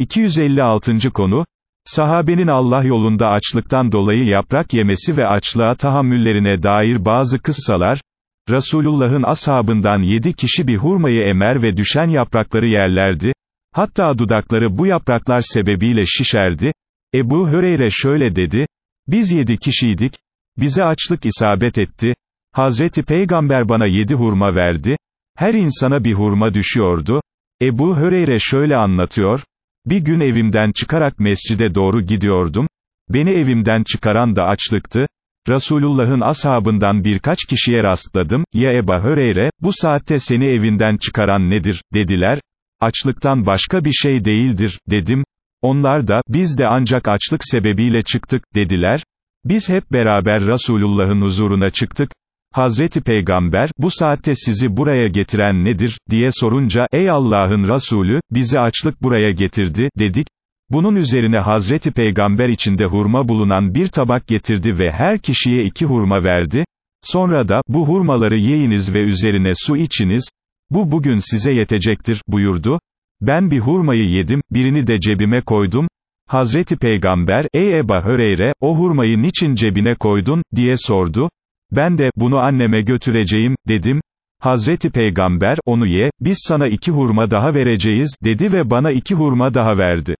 256. konu, sahabenin Allah yolunda açlıktan dolayı yaprak yemesi ve açlığa tahammüllerine dair bazı kıssalar, Resulullah'ın ashabından yedi kişi bir hurmayı emer ve düşen yaprakları yerlerdi, hatta dudakları bu yapraklar sebebiyle şişerdi, Ebu Höreyre şöyle dedi, biz yedi kişiydik, bize açlık isabet etti, Hazreti Peygamber bana yedi hurma verdi, her insana bir hurma düşüyordu, Ebu Höreyre şöyle anlatıyor, bir gün evimden çıkarak mescide doğru gidiyordum, beni evimden çıkaran da açlıktı, Resulullah'ın ashabından birkaç kişiye rastladım, ya Eba Höreyre, bu saatte seni evinden çıkaran nedir, dediler, açlıktan başka bir şey değildir, dedim, onlar da, biz de ancak açlık sebebiyle çıktık, dediler, biz hep beraber Resulullah'ın huzuruna çıktık, Hazreti Peygamber, bu saatte sizi buraya getiren nedir, diye sorunca, ey Allah'ın Resulü, bizi açlık buraya getirdi, dedik, bunun üzerine Hazreti Peygamber içinde hurma bulunan bir tabak getirdi ve her kişiye iki hurma verdi, sonra da, bu hurmaları yiyiniz ve üzerine su içiniz, bu bugün size yetecektir, buyurdu, ben bir hurmayı yedim, birini de cebime koydum, Hazreti Peygamber, ey Eba Höreyre, o hurmayı niçin cebine koydun, diye sordu, ben de, bunu anneme götüreceğim, dedim, Hazreti Peygamber, onu ye, biz sana iki hurma daha vereceğiz, dedi ve bana iki hurma daha verdi.